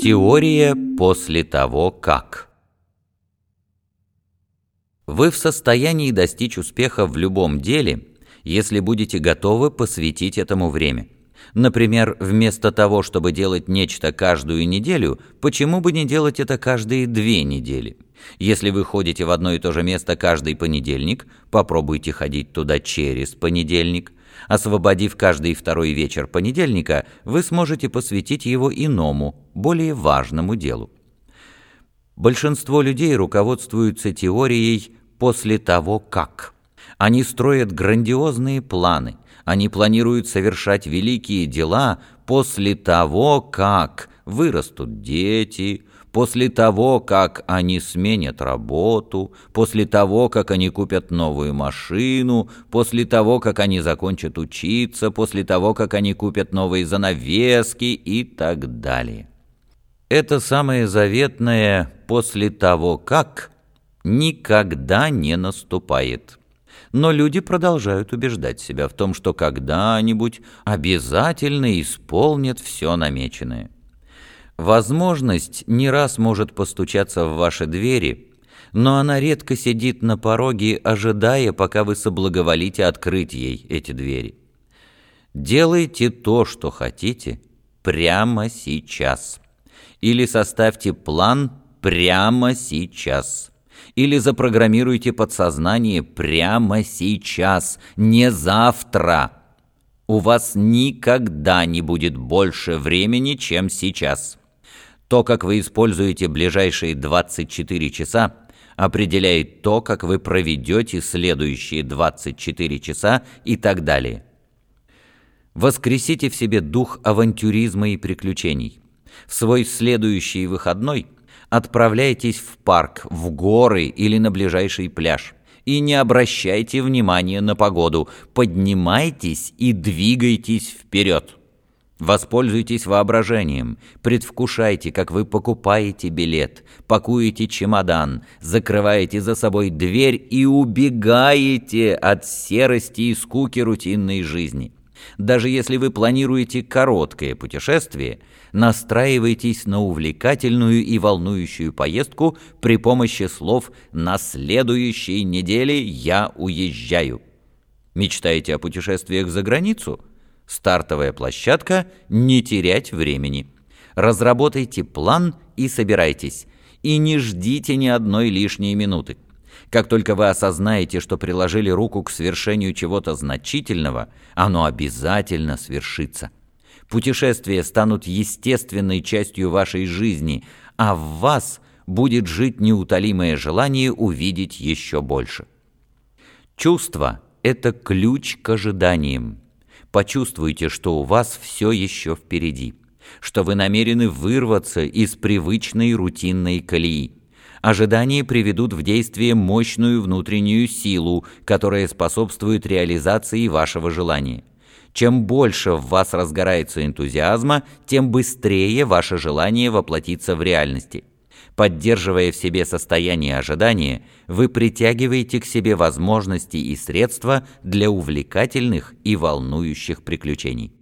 Теория после того, как Вы в состоянии достичь успеха в любом деле, если будете готовы посвятить этому время. Например, вместо того, чтобы делать нечто каждую неделю, почему бы не делать это каждые две недели? Если вы ходите в одно и то же место каждый понедельник, попробуйте ходить туда через понедельник. Освободив каждый второй вечер понедельника, вы сможете посвятить его иному, более важному делу. Большинство людей руководствуются теорией «после того как». Они строят грандиозные планы, они планируют совершать великие дела после того, как вырастут дети, после того, как они сменят работу, после того, как они купят новую машину, после того, как они закончат учиться, после того, как они купят новые занавески и так далее. Это самое заветное «после того, как» никогда не наступает. Но люди продолжают убеждать себя в том, что когда-нибудь обязательно исполнят все намеченное. Возможность не раз может постучаться в ваши двери, но она редко сидит на пороге, ожидая, пока вы соблаговолите открыть ей эти двери. Делайте то, что хотите, прямо сейчас. Или составьте план прямо сейчас. Или запрограммируйте подсознание прямо сейчас, не завтра. У вас никогда не будет больше времени, чем сейчас. То, как вы используете ближайшие 24 часа, определяет то, как вы проведете следующие 24 часа и так далее. Воскресите в себе дух авантюризма и приключений. В свой следующий выходной отправляйтесь в парк, в горы или на ближайший пляж. И не обращайте внимания на погоду, поднимайтесь и двигайтесь вперед. Воспользуйтесь воображением, предвкушайте, как вы покупаете билет, пакуете чемодан, закрываете за собой дверь и убегаете от серости и скуки рутинной жизни. Даже если вы планируете короткое путешествие, настраивайтесь на увлекательную и волнующую поездку при помощи слов «на следующей неделе я уезжаю». Мечтаете о путешествиях за границу – Стартовая площадка «Не терять времени». Разработайте план и собирайтесь. И не ждите ни одной лишней минуты. Как только вы осознаете, что приложили руку к свершению чего-то значительного, оно обязательно свершится. Путешествия станут естественной частью вашей жизни, а в вас будет жить неутолимое желание увидеть еще больше. Чувство – это ключ к ожиданиям. Почувствуйте, что у вас все еще впереди, что вы намерены вырваться из привычной рутинной колеи. Ожидания приведут в действие мощную внутреннюю силу, которая способствует реализации вашего желания. Чем больше в вас разгорается энтузиазма, тем быстрее ваше желание воплотится в реальности. Поддерживая в себе состояние ожидания, вы притягиваете к себе возможности и средства для увлекательных и волнующих приключений.